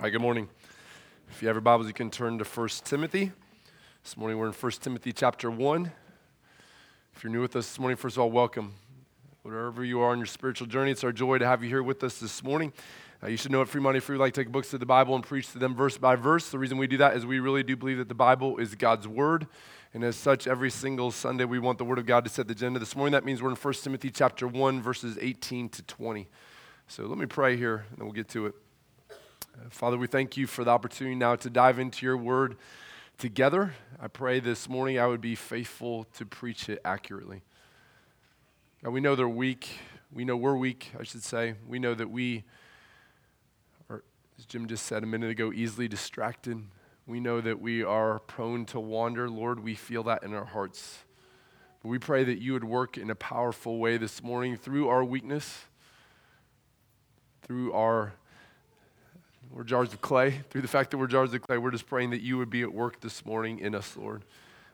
Hi, good morning. If you have your Bibles, you can turn to 1 Timothy. This morning we're in 1 Timothy chapter 1. If you're new with us this morning, first of all, welcome. Wherever you are on your spiritual journey, it's our joy to have you here with us this morning. Uh, you should know at Fremont E-Free, we like to take books of the Bible and preach to them verse by verse. The reason we do that is we really do believe that the Bible is God's Word. And as such, every single Sunday we want the Word of God to set the agenda. This morning, that means we're in 1 Timothy chapter 1, verses 18 to 20. So let me pray here, and then we'll get to it. Father, we thank you for the opportunity now to dive into your word together. I pray this morning I would be faithful to preach it accurately. Now, we know they're weak. We know we're weak, I should say. We know that we are, as Jim just said a minute ago, easily distracted. We know that we are prone to wander. Lord, we feel that in our hearts. But we pray that you would work in a powerful way this morning through our weakness, through our we're jars of clay. Through the fact that we're jars of clay, we're just praying that you would be at work this morning in us, Lord.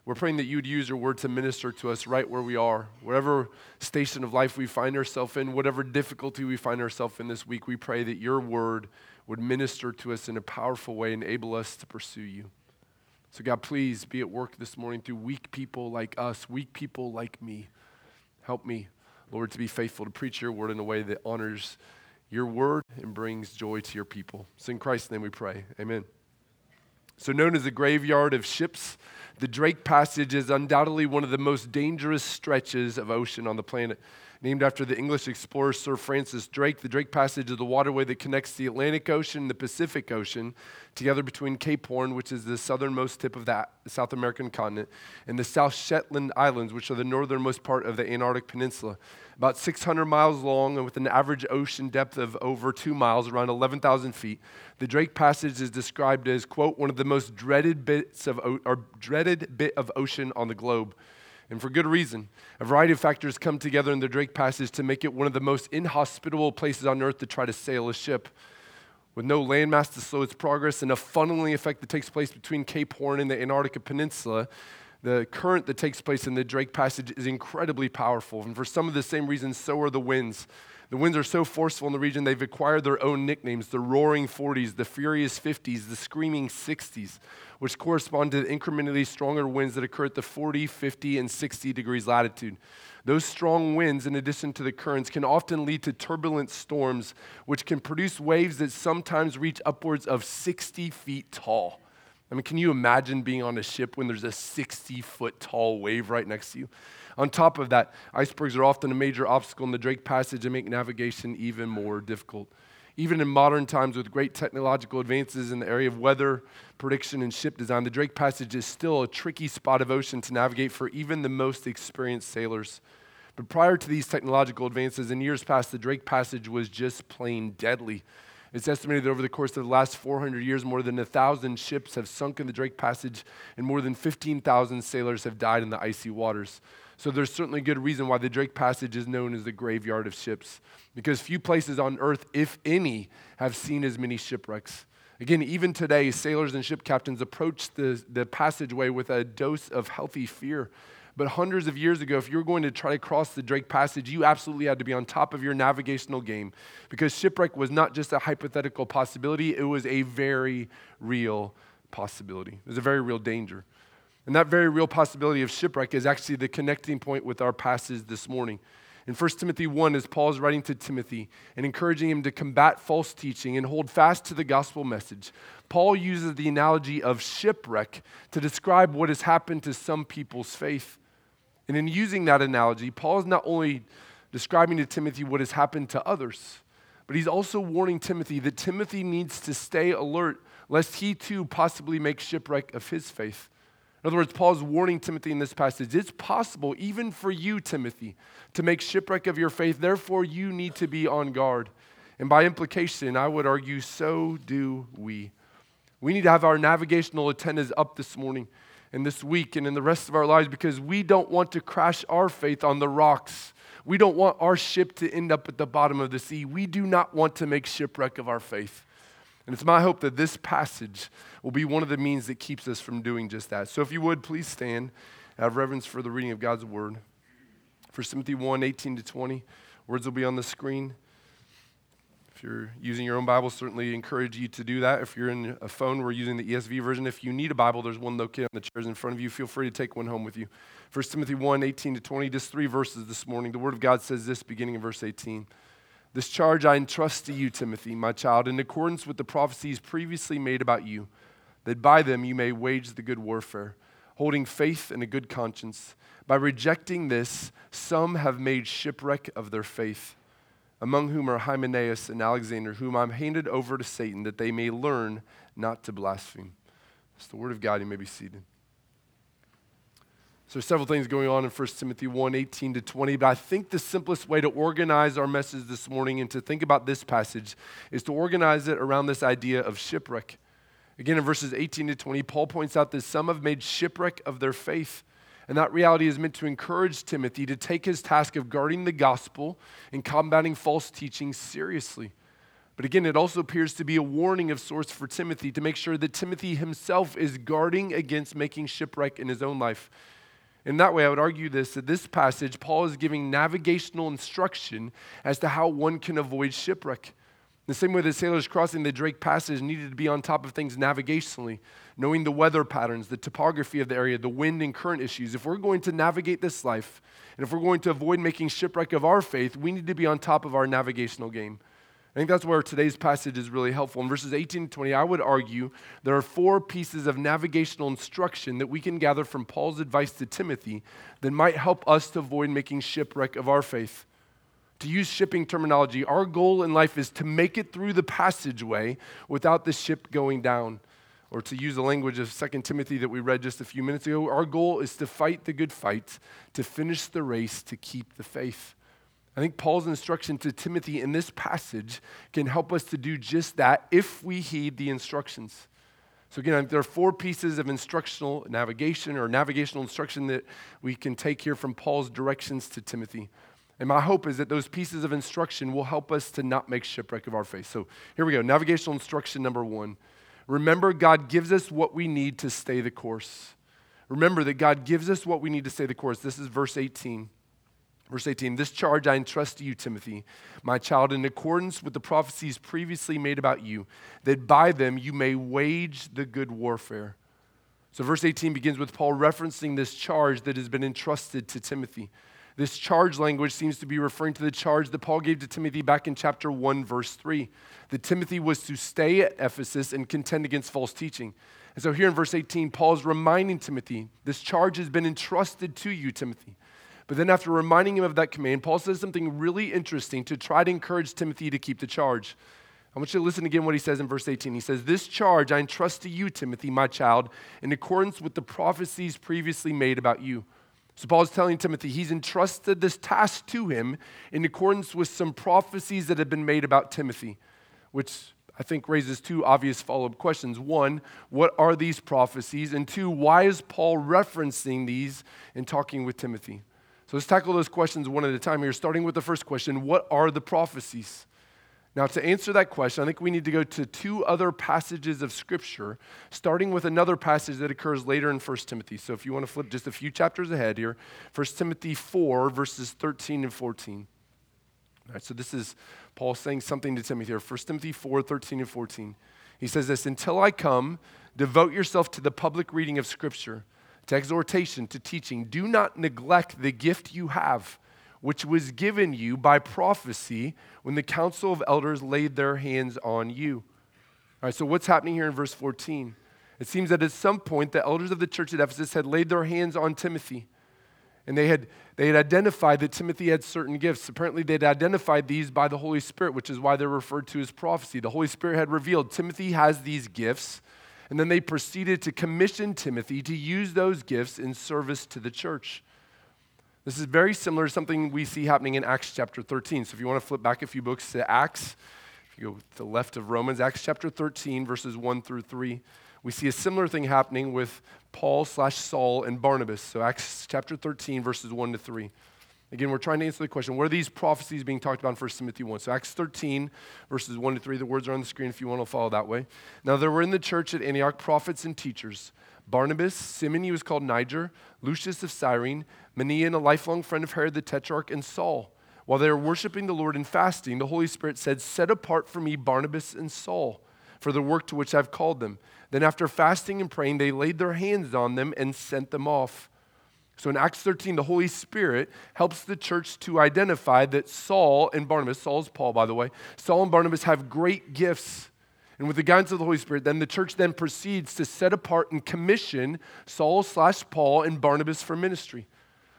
We're praying that you would use your word to minister to us right where we are. Whatever station of life we find ourselves in, whatever difficulty we find ourselves in this week, we pray that your word would minister to us in a powerful way, and enable us to pursue you. So, God, please be at work this morning through weak people like us, weak people like me. Help me, Lord, to be faithful to preach your word in a way that honors your word and brings joy to your people. So in Christ's name we pray. Amen. So, known as the graveyard of ships, the Drake Passage is undoubtedly one of the most dangerous stretches of ocean on the planet. Named after the English explorer Sir Francis Drake, the Drake Passage is the waterway that connects the Atlantic Ocean and the Pacific Ocean together between Cape Horn, which is the southernmost tip of the South American continent, and the South Shetland Islands, which are the northernmost part of the Antarctic Peninsula about 600 miles long and with an average ocean depth of over two miles, around 11,000 feet. The Drake Passage is described as, quote, one of the most dreaded bits of, or dreaded bit of ocean on the globe. And for good reason. A variety of factors come together in the Drake Passage to make it one of the most inhospitable places on earth to try to sail a ship. With no landmass to slow its progress and a funneling effect that takes place between Cape Horn and the Antarctica Peninsula, the current that takes place in the Drake Passage is incredibly powerful. And for some of the same reasons, so are the winds. The winds are so forceful in the region, they've acquired their own nicknames the roaring 40s, the furious 50s, the screaming 60s, which correspond to the incrementally stronger winds that occur at the 40, 50, and 60 degrees latitude. Those strong winds, in addition to the currents, can often lead to turbulent storms, which can produce waves that sometimes reach upwards of 60 feet tall. I mean, can you imagine being on a ship when there's a 60 foot tall wave right next to you? On top of that, icebergs are often a major obstacle in the Drake Passage and make navigation even more difficult. Even in modern times, with great technological advances in the area of weather prediction and ship design, the Drake Passage is still a tricky spot of ocean to navigate for even the most experienced sailors. But prior to these technological advances, in years past, the Drake Passage was just plain deadly. It's estimated that over the course of the last 400 years, more than 1,000 ships have sunk in the Drake Passage, and more than 15,000 sailors have died in the icy waters. So there's certainly good reason why the Drake Passage is known as the graveyard of ships, because few places on earth, if any, have seen as many shipwrecks. Again, even today, sailors and ship captains approach the, the passageway with a dose of healthy fear but hundreds of years ago, if you were going to try to cross the Drake Passage, you absolutely had to be on top of your navigational game because shipwreck was not just a hypothetical possibility, it was a very real possibility. It was a very real danger. And that very real possibility of shipwreck is actually the connecting point with our passage this morning. In 1 Timothy 1, as Paul is writing to Timothy and encouraging him to combat false teaching and hold fast to the gospel message, Paul uses the analogy of shipwreck to describe what has happened to some people's faith. And in using that analogy, Paul is not only describing to Timothy what has happened to others, but he's also warning Timothy that Timothy needs to stay alert lest he too possibly make shipwreck of his faith. In other words, Paul's warning Timothy in this passage it's possible, even for you, Timothy, to make shipwreck of your faith. Therefore, you need to be on guard. And by implication, I would argue, so do we. We need to have our navigational antennas up this morning and this week and in the rest of our lives because we don't want to crash our faith on the rocks. We don't want our ship to end up at the bottom of the sea. We do not want to make shipwreck of our faith. And it's my hope that this passage will be one of the means that keeps us from doing just that. So if you would, please stand. Have reverence for the reading of God's word. 1 Timothy 1 18 to 20. Words will be on the screen. If you're using your own Bible, certainly encourage you to do that. If you're in a phone, we're using the ESV version. If you need a Bible, there's one located on the chairs in front of you. Feel free to take one home with you. 1 Timothy 1 18 to 20, just three verses this morning. The Word of God says this, beginning in verse 18. This charge I entrust to you, Timothy, my child, in accordance with the prophecies previously made about you, that by them you may wage the good warfare, holding faith and a good conscience. By rejecting this, some have made shipwreck of their faith among whom are Hymenaeus and Alexander, whom I'm handed over to Satan, that they may learn not to blaspheme. It's the word of God. You may be seated. So there's several things going on in 1 Timothy 1, 18 to 20, but I think the simplest way to organize our message this morning and to think about this passage is to organize it around this idea of shipwreck. Again, in verses 18 to 20, Paul points out that some have made shipwreck of their faith. And that reality is meant to encourage Timothy to take his task of guarding the gospel and combating false teaching seriously. But again, it also appears to be a warning of sorts for Timothy to make sure that Timothy himself is guarding against making shipwreck in his own life. In that way, I would argue this that this passage, Paul is giving navigational instruction as to how one can avoid shipwreck. The same way the sailors crossing the Drake Passage needed to be on top of things navigationally, knowing the weather patterns, the topography of the area, the wind and current issues. If we're going to navigate this life, and if we're going to avoid making shipwreck of our faith, we need to be on top of our navigational game. I think that's where today's passage is really helpful. In verses 18 to 20, I would argue there are four pieces of navigational instruction that we can gather from Paul's advice to Timothy that might help us to avoid making shipwreck of our faith to use shipping terminology, our goal in life is to make it through the passageway without the ship going down. Or to use the language of 2 Timothy that we read just a few minutes ago, our goal is to fight the good fight, to finish the race, to keep the faith. I think Paul's instruction to Timothy in this passage can help us to do just that if we heed the instructions. So, again, there are four pieces of instructional navigation or navigational instruction that we can take here from Paul's directions to Timothy. And my hope is that those pieces of instruction will help us to not make shipwreck of our faith. So here we go. Navigational instruction number one. Remember, God gives us what we need to stay the course. Remember that God gives us what we need to stay the course. This is verse 18. Verse 18 This charge I entrust to you, Timothy, my child, in accordance with the prophecies previously made about you, that by them you may wage the good warfare. So, verse 18 begins with Paul referencing this charge that has been entrusted to Timothy. This charge language seems to be referring to the charge that Paul gave to Timothy back in chapter 1, verse 3. That Timothy was to stay at Ephesus and contend against false teaching. And so here in verse 18, Paul is reminding Timothy, this charge has been entrusted to you, Timothy. But then after reminding him of that command, Paul says something really interesting to try to encourage Timothy to keep the charge. I want you to listen again what he says in verse 18. He says, This charge I entrust to you, Timothy, my child, in accordance with the prophecies previously made about you so Paul is telling Timothy he's entrusted this task to him in accordance with some prophecies that have been made about Timothy, which I think raises two obvious follow up questions. One, what are these prophecies? And two, why is Paul referencing these in talking with Timothy? So let's tackle those questions one at a time here, starting with the first question What are the prophecies? Now, to answer that question, I think we need to go to two other passages of Scripture, starting with another passage that occurs later in 1 Timothy. So, if you want to flip just a few chapters ahead here, 1 Timothy 4, verses 13 and 14. All right, so this is Paul saying something to Timothy here. 1 Timothy 4, 13 and 14. He says this Until I come, devote yourself to the public reading of Scripture, to exhortation, to teaching. Do not neglect the gift you have which was given you by prophecy when the council of elders laid their hands on you. All right, so what's happening here in verse 14? It seems that at some point the elders of the church at Ephesus had laid their hands on Timothy. And they had, they had identified that Timothy had certain gifts. Apparently, they'd identified these by the Holy Spirit, which is why they're referred to as prophecy. The Holy Spirit had revealed Timothy has these gifts. And then they proceeded to commission Timothy to use those gifts in service to the church. This is very similar to something we see happening in Acts chapter 13. So if you want to flip back a few books to Acts, if you go to the left of Romans, Acts chapter 13, verses 1 through 3, we see a similar thing happening with Paul slash Saul and Barnabas. So Acts chapter 13, verses 1 to 3. Again, we're trying to answer the question what are these prophecies being talked about in 1 Timothy 1? So, Acts 13, verses 1 to 3, the words are on the screen if you want to follow that way. Now, there were in the church at Antioch prophets and teachers Barnabas, Simon, he was called Niger, Lucius of Cyrene, Manaen, a lifelong friend of Herod the Tetrarch, and Saul. While they were worshiping the Lord and fasting, the Holy Spirit said, Set apart for me Barnabas and Saul for the work to which I've called them. Then, after fasting and praying, they laid their hands on them and sent them off. So, in Acts 13, the Holy Spirit helps the church to identify that Saul and Barnabas, Saul's Paul, by the way, Saul and Barnabas have great gifts. And with the guidance of the Holy Spirit, then the church then proceeds to set apart and commission Saul slash Paul and Barnabas for ministry.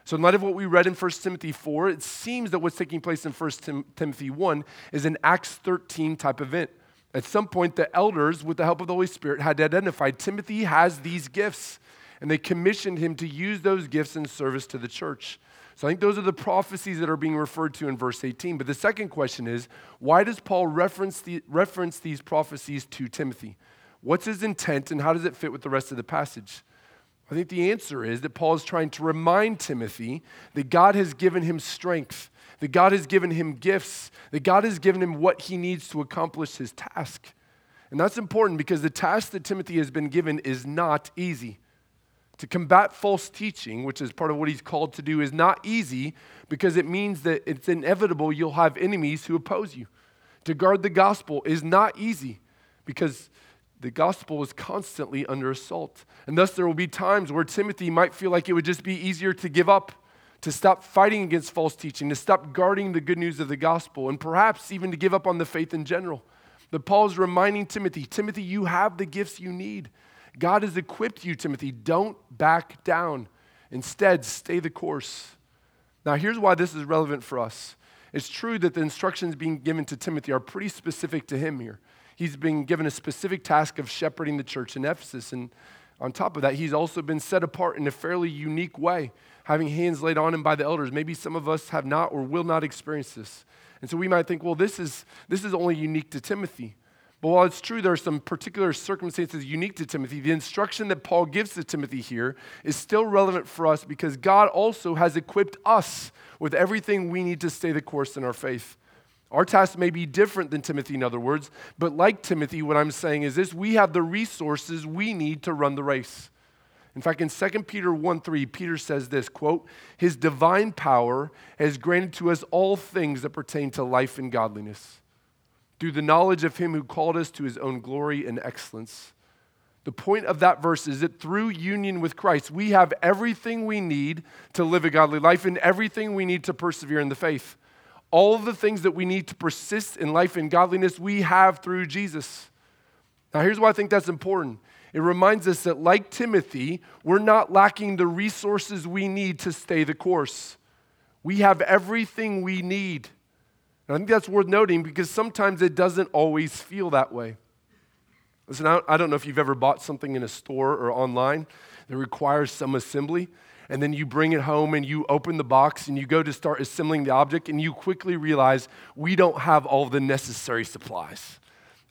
So, in light of what we read in 1 Timothy 4, it seems that what's taking place in 1 Tim- Timothy 1 is an Acts 13 type event. At some point, the elders, with the help of the Holy Spirit, had identified Timothy has these gifts, and they commissioned him to use those gifts in service to the church. So I think those are the prophecies that are being referred to in verse 18. But the second question is why does Paul reference, the, reference these prophecies to Timothy? What's his intent, and how does it fit with the rest of the passage? I think the answer is that Paul is trying to remind Timothy that God has given him strength, that God has given him gifts, that God has given him what he needs to accomplish his task. And that's important because the task that Timothy has been given is not easy. To combat false teaching, which is part of what he's called to do, is not easy because it means that it's inevitable you'll have enemies who oppose you. To guard the gospel is not easy because the gospel is constantly under assault. And thus, there will be times where Timothy might feel like it would just be easier to give up, to stop fighting against false teaching, to stop guarding the good news of the gospel, and perhaps even to give up on the faith in general. But Paul is reminding Timothy Timothy, you have the gifts you need. God has equipped you, Timothy. Don't back down. Instead, stay the course. Now, here's why this is relevant for us. It's true that the instructions being given to Timothy are pretty specific to him here he's been given a specific task of shepherding the church in Ephesus. And on top of that, he's also been set apart in a fairly unique way, having hands laid on him by the elders. Maybe some of us have not or will not experience this. And so we might think, well, this is, this is only unique to Timothy. But while it's true there are some particular circumstances unique to Timothy, the instruction that Paul gives to Timothy here is still relevant for us because God also has equipped us with everything we need to stay the course in our faith. Our task may be different than Timothy, in other words, but like Timothy, what I'm saying is this we have the resources we need to run the race. In fact, in 2 Peter 1 3, Peter says this quote, His divine power has granted to us all things that pertain to life and godliness, through the knowledge of Him who called us to His own glory and excellence. The point of that verse is that through union with Christ, we have everything we need to live a godly life and everything we need to persevere in the faith. All the things that we need to persist in life and godliness, we have through Jesus. Now, here's why I think that's important. It reminds us that, like Timothy, we're not lacking the resources we need to stay the course. We have everything we need. And I think that's worth noting because sometimes it doesn't always feel that way. Listen, I don't know if you've ever bought something in a store or online that requires some assembly and then you bring it home and you open the box and you go to start assembling the object and you quickly realize we don't have all the necessary supplies.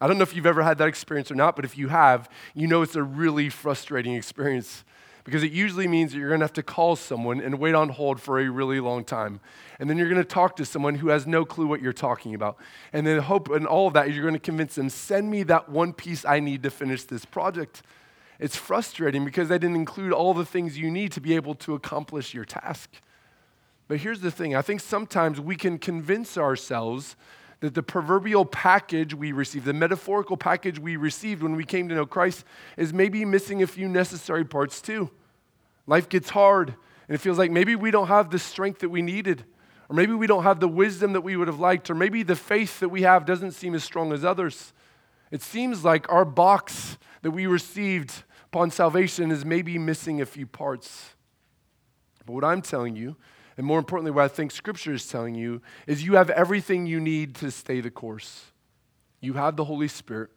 I don't know if you've ever had that experience or not, but if you have, you know it's a really frustrating experience because it usually means that you're going to have to call someone and wait on hold for a really long time. And then you're going to talk to someone who has no clue what you're talking about. And then hope and all of that, you're going to convince them, send me that one piece I need to finish this project. It's frustrating because they didn't include all the things you need to be able to accomplish your task. But here's the thing I think sometimes we can convince ourselves that the proverbial package we received, the metaphorical package we received when we came to know Christ, is maybe missing a few necessary parts too. Life gets hard, and it feels like maybe we don't have the strength that we needed, or maybe we don't have the wisdom that we would have liked, or maybe the faith that we have doesn't seem as strong as others. It seems like our box that we received upon salvation is maybe missing a few parts. But what I'm telling you, and more importantly, what I think Scripture is telling you, is you have everything you need to stay the course. You have the Holy Spirit,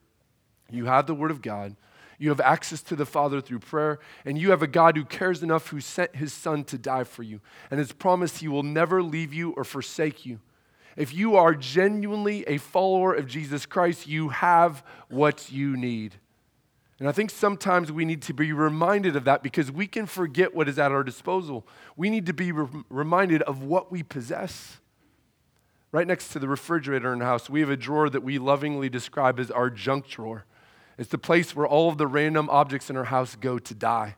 you have the Word of God, you have access to the Father through prayer, and you have a God who cares enough who sent His Son to die for you and has promised He will never leave you or forsake you. If you are genuinely a follower of Jesus Christ, you have what you need. And I think sometimes we need to be reminded of that because we can forget what is at our disposal. We need to be re- reminded of what we possess. Right next to the refrigerator in the house, we have a drawer that we lovingly describe as our junk drawer. It's the place where all of the random objects in our house go to die.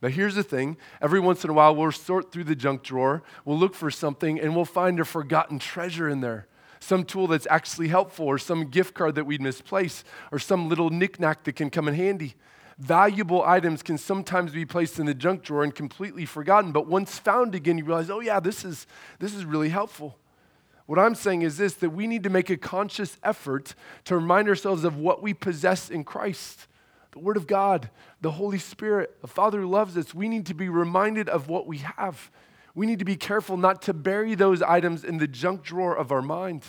But here's the thing every once in a while, we'll sort through the junk drawer, we'll look for something, and we'll find a forgotten treasure in there. Some tool that's actually helpful, or some gift card that we'd misplace, or some little knickknack that can come in handy. Valuable items can sometimes be placed in the junk drawer and completely forgotten, but once found again, you realize, oh, yeah, this is, this is really helpful. What I'm saying is this that we need to make a conscious effort to remind ourselves of what we possess in Christ the Word of God, the Holy Spirit, the Father who loves us. We need to be reminded of what we have. We need to be careful not to bury those items in the junk drawer of our mind.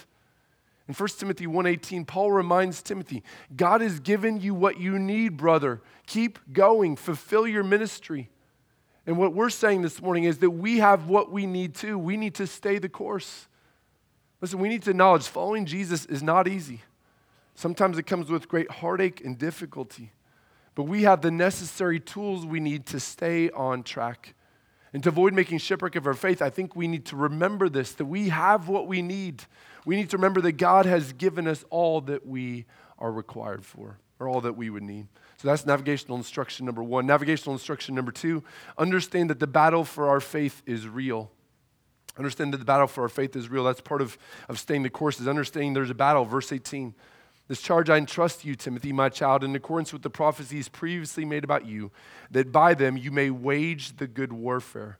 In 1 Timothy 1:18, Paul reminds Timothy, God has given you what you need, brother. Keep going, fulfill your ministry. And what we're saying this morning is that we have what we need too. We need to stay the course. Listen, we need to acknowledge following Jesus is not easy. Sometimes it comes with great heartache and difficulty. But we have the necessary tools we need to stay on track. And to avoid making shipwreck of our faith, I think we need to remember this that we have what we need. We need to remember that God has given us all that we are required for, or all that we would need. So that's navigational instruction number one. Navigational instruction number two understand that the battle for our faith is real. Understand that the battle for our faith is real. That's part of, of staying the course, is understanding there's a battle. Verse 18. This charge I entrust you, Timothy, my child, in accordance with the prophecies previously made about you, that by them you may wage the good warfare.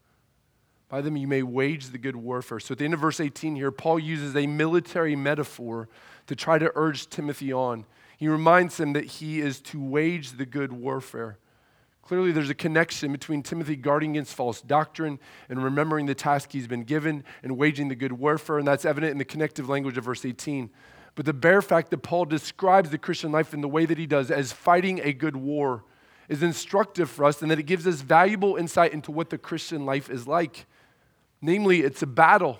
By them you may wage the good warfare. So at the end of verse 18 here, Paul uses a military metaphor to try to urge Timothy on. He reminds him that he is to wage the good warfare. Clearly, there's a connection between Timothy guarding against false doctrine and remembering the task he's been given and waging the good warfare, and that's evident in the connective language of verse 18. But the bare fact that Paul describes the Christian life in the way that he does as fighting a good war is instructive for us and that it gives us valuable insight into what the Christian life is like. Namely, it's a battle.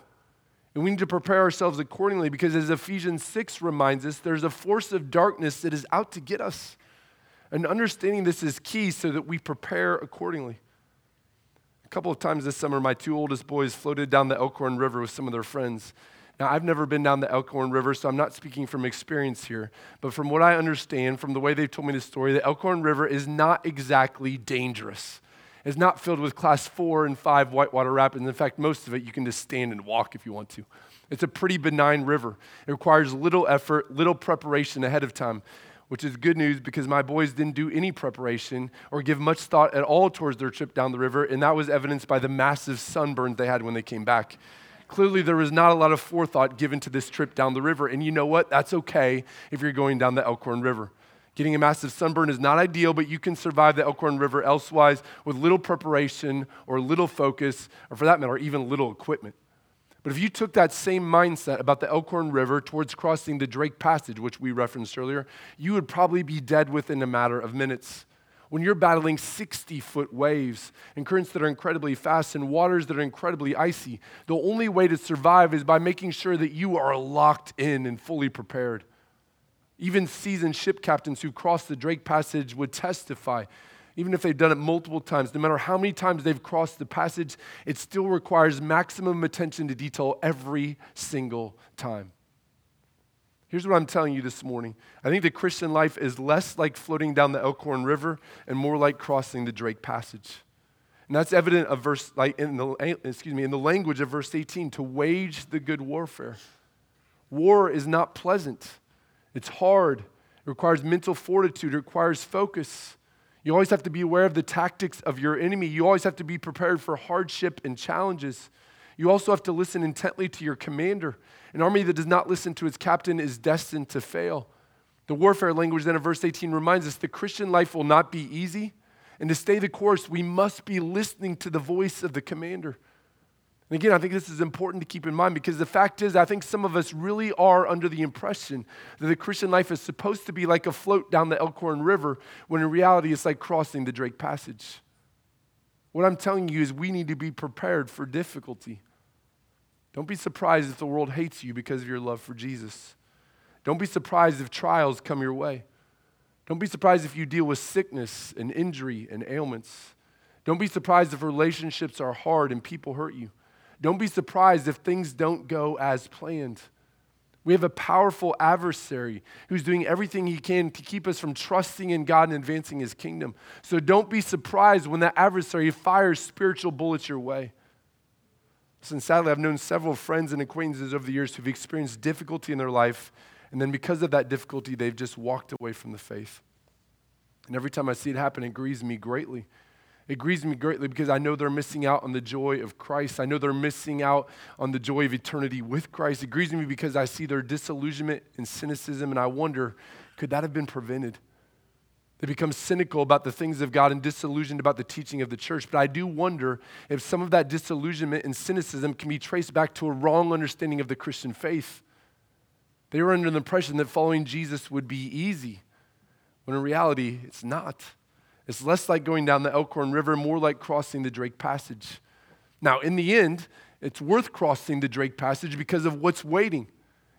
And we need to prepare ourselves accordingly because, as Ephesians 6 reminds us, there's a force of darkness that is out to get us. And understanding this is key so that we prepare accordingly. A couple of times this summer, my two oldest boys floated down the Elkhorn River with some of their friends. Now, I've never been down the Elkhorn River, so I'm not speaking from experience here. But from what I understand, from the way they've told me the story, the Elkhorn River is not exactly dangerous. It's not filled with class four and five whitewater rapids. In fact, most of it you can just stand and walk if you want to. It's a pretty benign river. It requires little effort, little preparation ahead of time, which is good news because my boys didn't do any preparation or give much thought at all towards their trip down the river, and that was evidenced by the massive sunburns they had when they came back. Clearly, there was not a lot of forethought given to this trip down the river. And you know what? That's okay if you're going down the Elkhorn River. Getting a massive sunburn is not ideal, but you can survive the Elkhorn River elsewise with little preparation or little focus, or for that matter, even little equipment. But if you took that same mindset about the Elkhorn River towards crossing the Drake Passage, which we referenced earlier, you would probably be dead within a matter of minutes when you're battling 60 foot waves and currents that are incredibly fast and waters that are incredibly icy, the only way to survive is by making sure that you are locked in and fully prepared. Even seasoned ship captains who crossed the Drake Passage would testify, even if they've done it multiple times, no matter how many times they've crossed the passage, it still requires maximum attention to detail every single time. Here's what I'm telling you this morning. I think the Christian life is less like floating down the Elkhorn River and more like crossing the Drake Passage. And that's evident of verse like in the excuse me in the language of verse 18 to wage the good warfare. War is not pleasant. It's hard. It requires mental fortitude, it requires focus. You always have to be aware of the tactics of your enemy. You always have to be prepared for hardship and challenges. You also have to listen intently to your commander. An army that does not listen to its captain is destined to fail. The warfare language then of verse 18 reminds us the Christian life will not be easy. And to stay the course, we must be listening to the voice of the commander. And again, I think this is important to keep in mind because the fact is, I think some of us really are under the impression that the Christian life is supposed to be like a float down the Elkhorn River, when in reality it's like crossing the Drake Passage. What I'm telling you is we need to be prepared for difficulty. Don't be surprised if the world hates you because of your love for Jesus. Don't be surprised if trials come your way. Don't be surprised if you deal with sickness and injury and ailments. Don't be surprised if relationships are hard and people hurt you. Don't be surprised if things don't go as planned. We have a powerful adversary who's doing everything he can to keep us from trusting in God and advancing his kingdom. So don't be surprised when that adversary fires spiritual bullets your way. Listen, sadly, I've known several friends and acquaintances over the years who've experienced difficulty in their life, and then because of that difficulty, they've just walked away from the faith. And every time I see it happen, it grieves me greatly it grieves me greatly because I know they're missing out on the joy of Christ. I know they're missing out on the joy of eternity with Christ. It grieves me because I see their disillusionment and cynicism, and I wonder could that have been prevented? They become cynical about the things of God and disillusioned about the teaching of the church. But I do wonder if some of that disillusionment and cynicism can be traced back to a wrong understanding of the Christian faith. They were under the impression that following Jesus would be easy, when in reality, it's not. It's less like going down the Elkhorn River, more like crossing the Drake Passage. Now, in the end, it's worth crossing the Drake Passage because of what's waiting.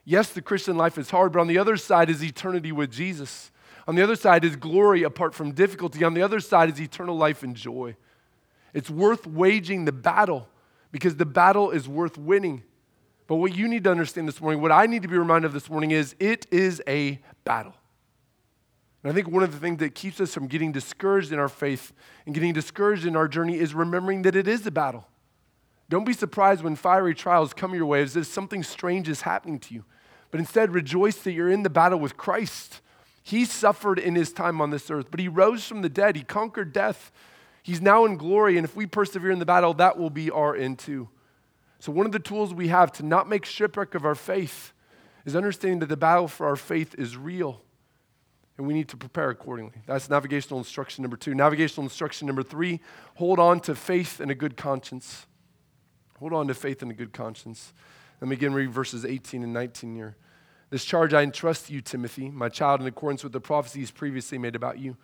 Yes, the Christian life is hard, but on the other side is eternity with Jesus. On the other side is glory apart from difficulty. On the other side is eternal life and joy. It's worth waging the battle because the battle is worth winning. But what you need to understand this morning, what I need to be reminded of this morning is it is a battle. And I think one of the things that keeps us from getting discouraged in our faith and getting discouraged in our journey is remembering that it is a battle. Don't be surprised when fiery trials come your way as if something strange is happening to you. But instead, rejoice that you're in the battle with Christ. He suffered in his time on this earth, but he rose from the dead. He conquered death. He's now in glory, and if we persevere in the battle, that will be our end too. So, one of the tools we have to not make shipwreck of our faith is understanding that the battle for our faith is real and we need to prepare accordingly. That's navigational instruction number two. Navigational instruction number three hold on to faith and a good conscience. Hold on to faith and a good conscience. Let me again read verses 18 and 19 here. This charge I entrust to you, Timothy, my child, in accordance with the prophecies previously made about you,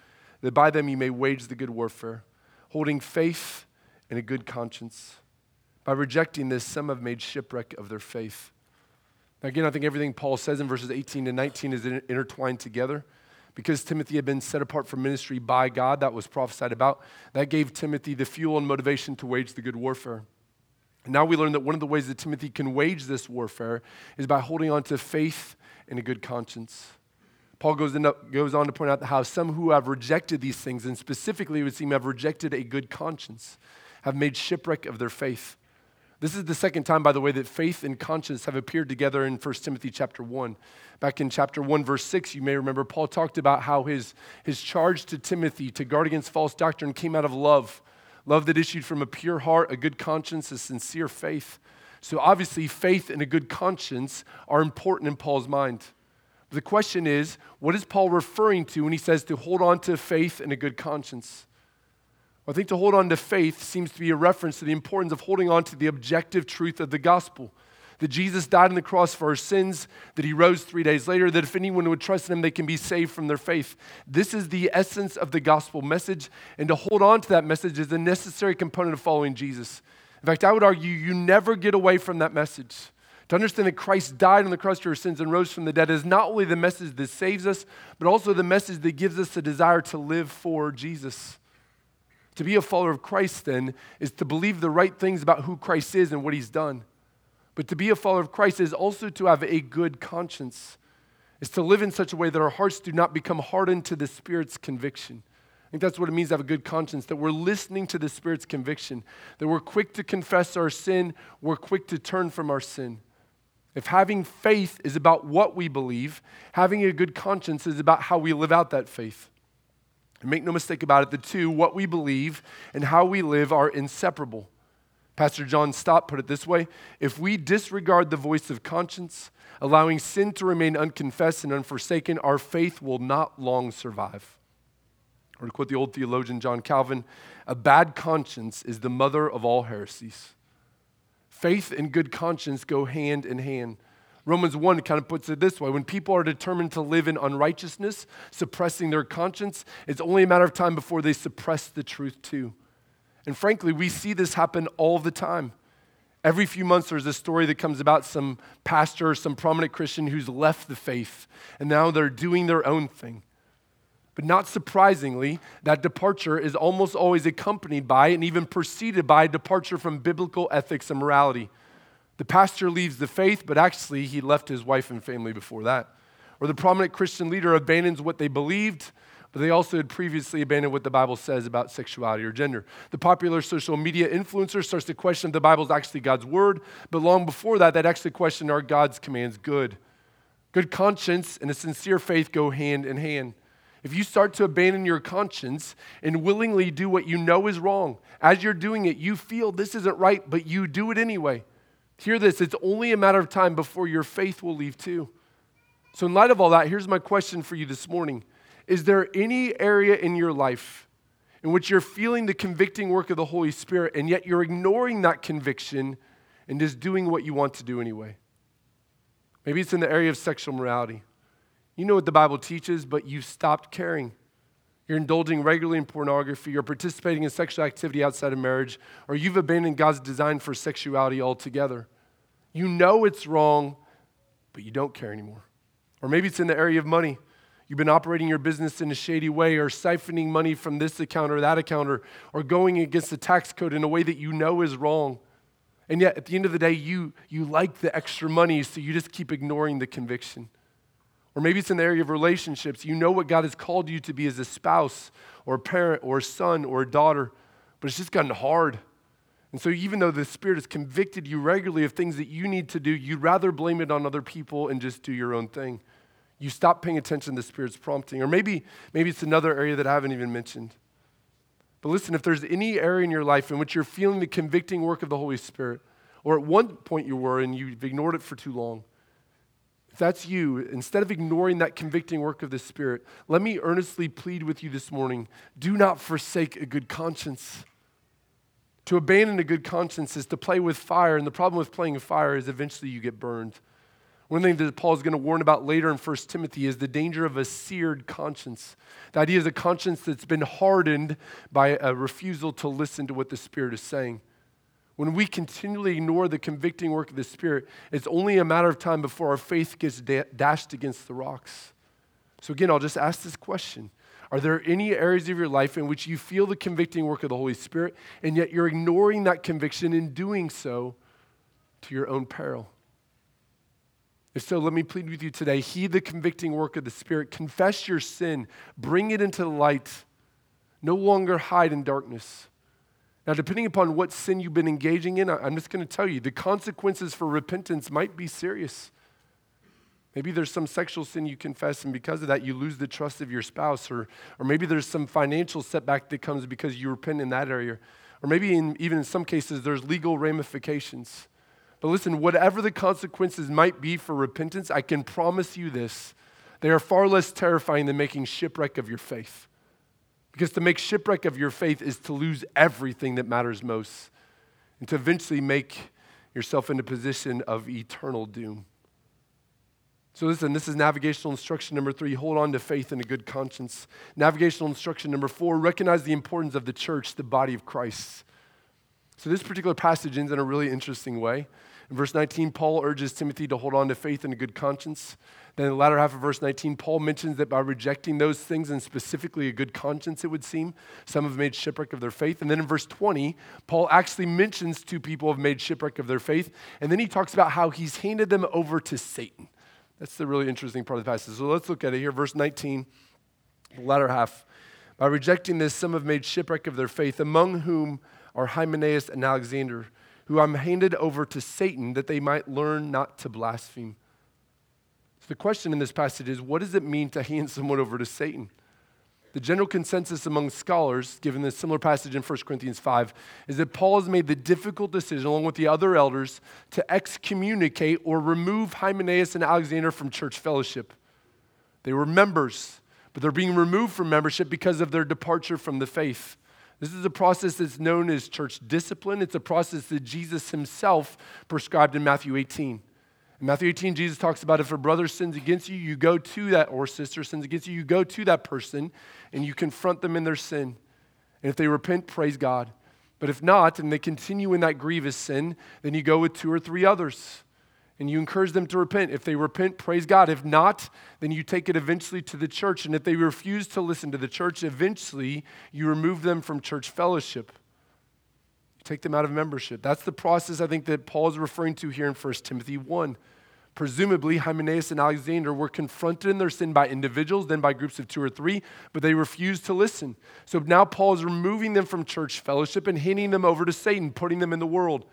that by them you may wage the good warfare, holding faith and a good conscience. By rejecting this, some have made shipwreck of their faith. Now, again, I think everything Paul says in verses 18 to 19 is intertwined together because Timothy had been set apart for ministry by God, that was prophesied about, that gave Timothy the fuel and motivation to wage the good warfare. Now we learn that one of the ways that Timothy can wage this warfare is by holding on to faith and a good conscience. Paul goes, into, goes on to point out how some who have rejected these things, and specifically it would seem have rejected a good conscience, have made shipwreck of their faith. This is the second time, by the way, that faith and conscience have appeared together in 1 Timothy chapter 1. Back in chapter 1, verse 6, you may remember Paul talked about how his, his charge to Timothy to guard against false doctrine came out of love love that issued from a pure heart, a good conscience, a sincere faith. So obviously, faith and a good conscience are important in Paul's mind. The question is, what is Paul referring to when he says to hold on to faith and a good conscience? I think to hold on to faith seems to be a reference to the importance of holding on to the objective truth of the gospel. That Jesus died on the cross for our sins, that he rose three days later, that if anyone would trust in him, they can be saved from their faith. This is the essence of the gospel message, and to hold on to that message is a necessary component of following Jesus. In fact, I would argue you never get away from that message. To understand that Christ died on the cross for our sins and rose from the dead is not only the message that saves us, but also the message that gives us a desire to live for Jesus. To be a follower of Christ, then, is to believe the right things about who Christ is and what he's done. But to be a follower of Christ is also to have a good conscience, is to live in such a way that our hearts do not become hardened to the Spirit's conviction. I think that's what it means to have a good conscience, that we're listening to the Spirit's conviction, that we're quick to confess our sin, we're quick to turn from our sin. If having faith is about what we believe, having a good conscience is about how we live out that faith. And make no mistake about it, the two, what we believe and how we live, are inseparable. Pastor John Stott put it this way If we disregard the voice of conscience, allowing sin to remain unconfessed and unforsaken, our faith will not long survive. Or to quote the old theologian John Calvin, a bad conscience is the mother of all heresies. Faith and good conscience go hand in hand. Romans 1 kind of puts it this way when people are determined to live in unrighteousness, suppressing their conscience, it's only a matter of time before they suppress the truth too. And frankly, we see this happen all the time. Every few months, there's a story that comes about some pastor, some prominent Christian who's left the faith, and now they're doing their own thing. But not surprisingly, that departure is almost always accompanied by and even preceded by a departure from biblical ethics and morality. The pastor leaves the faith, but actually he left his wife and family before that. Or the prominent Christian leader abandons what they believed, but they also had previously abandoned what the Bible says about sexuality or gender. The popular social media influencer starts to question if the Bible is actually God's word, but long before that, they'd actually question are God's commands good? Good conscience and a sincere faith go hand in hand. If you start to abandon your conscience and willingly do what you know is wrong, as you're doing it, you feel this isn't right, but you do it anyway. Hear this it's only a matter of time before your faith will leave too. So, in light of all that, here's my question for you this morning is there any area in your life in which you're feeling the convicting work of the Holy Spirit and yet you're ignoring that conviction and just doing what you want to do anyway? Maybe it's in the area of sexual morality. You know what the Bible teaches, but you've stopped caring. You're indulging regularly in pornography, you're participating in sexual activity outside of marriage, or you've abandoned God's design for sexuality altogether. You know it's wrong, but you don't care anymore. Or maybe it's in the area of money. You've been operating your business in a shady way or siphoning money from this account or that account or, or going against the tax code in a way that you know is wrong. And yet, at the end of the day, you, you like the extra money, so you just keep ignoring the conviction. Or maybe it's in the area of relationships. You know what God has called you to be as a spouse or a parent or a son or a daughter, but it's just gotten hard. And so, even though the Spirit has convicted you regularly of things that you need to do, you'd rather blame it on other people and just do your own thing. You stop paying attention to the Spirit's prompting. Or maybe, maybe it's another area that I haven't even mentioned. But listen, if there's any area in your life in which you're feeling the convicting work of the Holy Spirit, or at one point you were and you've ignored it for too long, if that's you, instead of ignoring that convicting work of the Spirit, let me earnestly plead with you this morning do not forsake a good conscience. To abandon a good conscience is to play with fire, and the problem with playing with fire is eventually you get burned. One thing that Paul is going to warn about later in 1 Timothy is the danger of a seared conscience. The idea is a conscience that's been hardened by a refusal to listen to what the Spirit is saying. When we continually ignore the convicting work of the Spirit, it's only a matter of time before our faith gets da- dashed against the rocks. So, again, I'll just ask this question Are there any areas of your life in which you feel the convicting work of the Holy Spirit, and yet you're ignoring that conviction in doing so to your own peril? If so, let me plead with you today heed the convicting work of the Spirit, confess your sin, bring it into the light, no longer hide in darkness. Now, depending upon what sin you've been engaging in, I'm just going to tell you the consequences for repentance might be serious. Maybe there's some sexual sin you confess, and because of that, you lose the trust of your spouse. Or, or maybe there's some financial setback that comes because you repent in that area. Or maybe in, even in some cases, there's legal ramifications. But listen, whatever the consequences might be for repentance, I can promise you this they are far less terrifying than making shipwreck of your faith. Because to make shipwreck of your faith is to lose everything that matters most and to eventually make yourself in a position of eternal doom. So, listen, this is navigational instruction number three hold on to faith and a good conscience. Navigational instruction number four recognize the importance of the church, the body of Christ. So, this particular passage ends in a really interesting way. In verse 19, Paul urges Timothy to hold on to faith and a good conscience. Then in the latter half of verse 19, Paul mentions that by rejecting those things and specifically a good conscience, it would seem, some have made shipwreck of their faith. And then in verse 20, Paul actually mentions two people have made shipwreck of their faith. And then he talks about how he's handed them over to Satan. That's the really interesting part of the passage. So let's look at it here. Verse 19, the latter half. By rejecting this, some have made shipwreck of their faith, among whom are Hymenaeus and Alexander who I'm handed over to Satan that they might learn not to blaspheme. So the question in this passage is what does it mean to hand someone over to Satan? The general consensus among scholars, given this similar passage in 1 Corinthians 5, is that Paul has made the difficult decision, along with the other elders, to excommunicate or remove Hymenaeus and Alexander from church fellowship. They were members, but they're being removed from membership because of their departure from the faith. This is a process that's known as church discipline. It's a process that Jesus himself prescribed in Matthew 18. In Matthew 18, Jesus talks about if a brother sins against you, you go to that, or sister sins against you, you go to that person and you confront them in their sin. And if they repent, praise God. But if not, and they continue in that grievous sin, then you go with two or three others and you encourage them to repent. If they repent, praise God. If not, then you take it eventually to the church. And if they refuse to listen to the church, eventually you remove them from church fellowship. You take them out of membership. That's the process I think that Paul is referring to here in 1 Timothy 1. Presumably, Hymenaeus and Alexander were confronted in their sin by individuals, then by groups of two or three, but they refused to listen. So now Paul is removing them from church fellowship and handing them over to Satan, putting them in the world.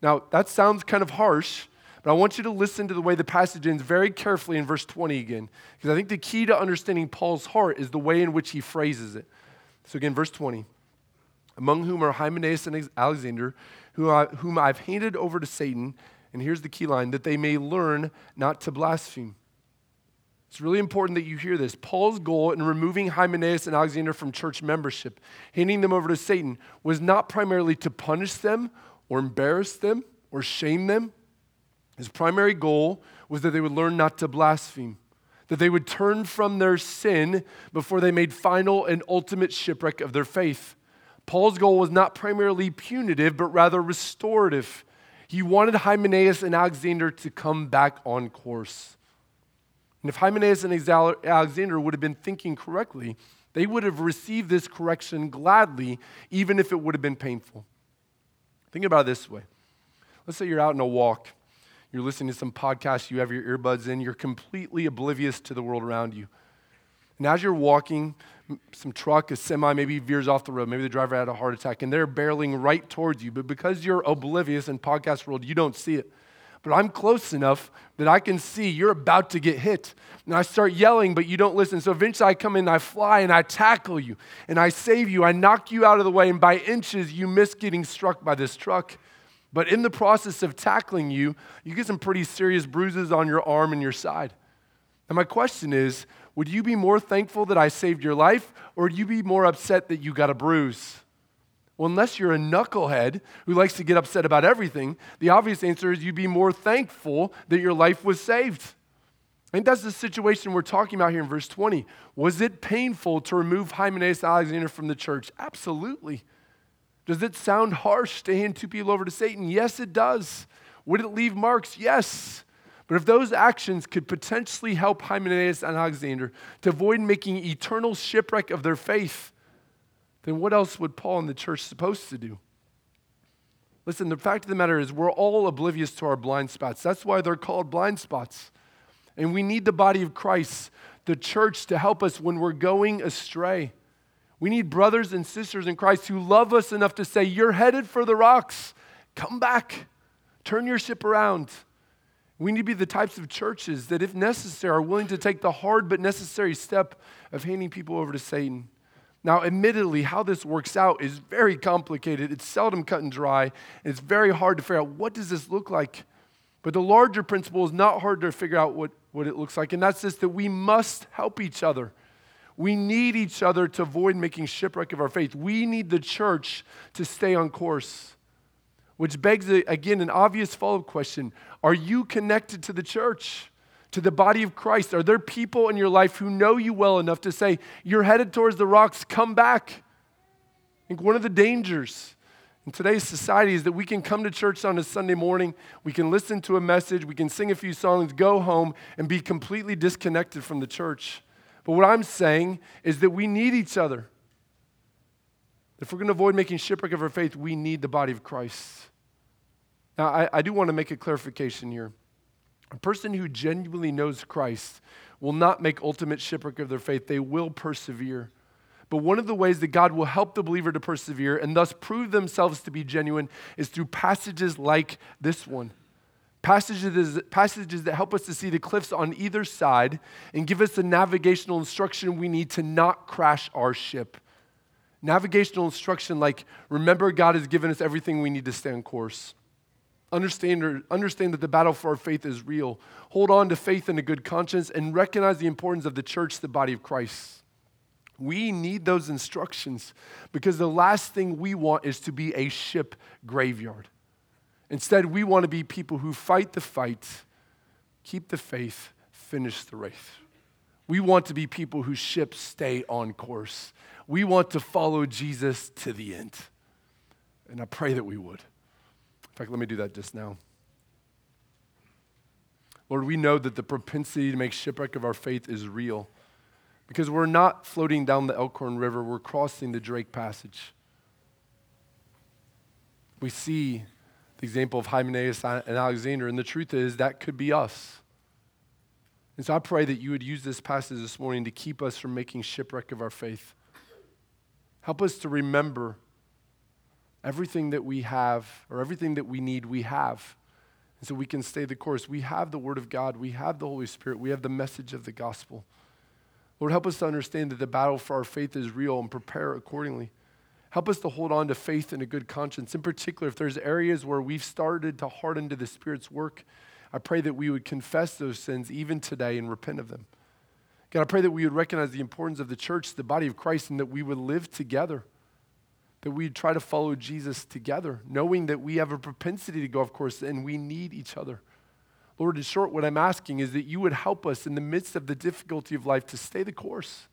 Now, that sounds kind of harsh, but I want you to listen to the way the passage ends very carefully in verse 20 again, because I think the key to understanding Paul's heart is the way in which he phrases it. So, again, verse 20 among whom are Hymenaeus and Alexander, whom I've handed over to Satan and here's the key line that they may learn not to blaspheme. It's really important that you hear this. Paul's goal in removing Hymenaeus and Alexander from church membership, handing them over to Satan, was not primarily to punish them or embarrass them or shame them. His primary goal was that they would learn not to blaspheme, that they would turn from their sin before they made final and ultimate shipwreck of their faith. Paul's goal was not primarily punitive, but rather restorative. He wanted Hymenaeus and Alexander to come back on course. And if Hymenaeus and Alexander would have been thinking correctly, they would have received this correction gladly, even if it would have been painful. Think about it this way. Let's say you're out on a walk, you're listening to some podcast, you have your earbuds in, you're completely oblivious to the world around you. And as you're walking, some truck, a semi, maybe veers off the road. Maybe the driver had a heart attack and they're barreling right towards you. But because you're oblivious in podcast world, you don't see it. But I'm close enough that I can see you're about to get hit. And I start yelling, but you don't listen. So eventually I come in, I fly, and I tackle you, and I save you. I knock you out of the way, and by inches, you miss getting struck by this truck. But in the process of tackling you, you get some pretty serious bruises on your arm and your side. And my question is would you be more thankful that I saved your life, or would you be more upset that you got a bruise? Well, unless you're a knucklehead who likes to get upset about everything, the obvious answer is you'd be more thankful that your life was saved. I think that's the situation we're talking about here in verse 20. Was it painful to remove Hymenaeus and Alexander from the church? Absolutely. Does it sound harsh to hand two people over to Satan? Yes, it does. Would it leave marks? Yes. But if those actions could potentially help Hymenaeus and Alexander to avoid making eternal shipwreck of their faith, then what else would Paul and the church supposed to do? Listen, the fact of the matter is, we're all oblivious to our blind spots. That's why they're called blind spots. And we need the body of Christ, the church, to help us when we're going astray. We need brothers and sisters in Christ who love us enough to say, You're headed for the rocks. Come back. Turn your ship around. We need to be the types of churches that, if necessary, are willing to take the hard but necessary step of handing people over to Satan. Now, admittedly, how this works out is very complicated. It's seldom cut and dry, and it's very hard to figure out what does this look like. But the larger principle is not hard to figure out what, what it looks like, and that's this that we must help each other. We need each other to avoid making shipwreck of our faith. We need the church to stay on course. Which begs, uh, again, an obvious follow up question Are you connected to the church, to the body of Christ? Are there people in your life who know you well enough to say, You're headed towards the rocks, come back? I think one of the dangers in today's society is that we can come to church on a Sunday morning, we can listen to a message, we can sing a few songs, go home, and be completely disconnected from the church. But what I'm saying is that we need each other. If we're going to avoid making shipwreck of our faith, we need the body of Christ. Now, I, I do want to make a clarification here. A person who genuinely knows Christ will not make ultimate shipwreck of their faith, they will persevere. But one of the ways that God will help the believer to persevere and thus prove themselves to be genuine is through passages like this one. Passages, passages that help us to see the cliffs on either side and give us the navigational instruction we need to not crash our ship. Navigational instruction like, remember, God has given us everything we need to stay on course. Understand, understand that the battle for our faith is real. Hold on to faith and a good conscience and recognize the importance of the church, the body of Christ. We need those instructions because the last thing we want is to be a ship graveyard. Instead, we want to be people who fight the fight, keep the faith, finish the race. We want to be people whose ships stay on course. We want to follow Jesus to the end. And I pray that we would. In fact, let me do that just now. Lord, we know that the propensity to make shipwreck of our faith is real because we're not floating down the Elkhorn River, we're crossing the Drake Passage. We see the example of Hymenaeus and Alexander, and the truth is that could be us. And so I pray that you would use this passage this morning to keep us from making shipwreck of our faith. Help us to remember everything that we have or everything that we need, we have. And so we can stay the course. We have the Word of God, we have the Holy Spirit, we have the message of the gospel. Lord, help us to understand that the battle for our faith is real and prepare accordingly. Help us to hold on to faith and a good conscience. In particular, if there's areas where we've started to harden to the Spirit's work, I pray that we would confess those sins even today and repent of them. God, I pray that we would recognize the importance of the church, the body of Christ, and that we would live together, that we'd try to follow Jesus together, knowing that we have a propensity to go off course and we need each other. Lord, in short, what I'm asking is that you would help us in the midst of the difficulty of life to stay the course.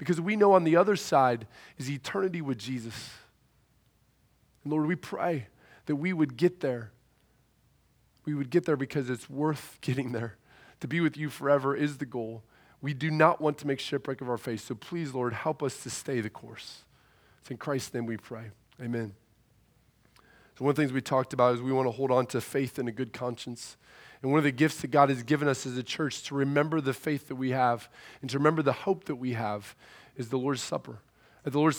Because we know on the other side is eternity with Jesus. And Lord, we pray that we would get there. We would get there because it's worth getting there. To be with you forever is the goal. We do not want to make shipwreck of our faith. So please, Lord, help us to stay the course. It's in Christ's name we pray. Amen. So, one of the things we talked about is we want to hold on to faith and a good conscience. And one of the gifts that God has given us as a church to remember the faith that we have and to remember the hope that we have is the Lord's Supper. At the Lord's Supper,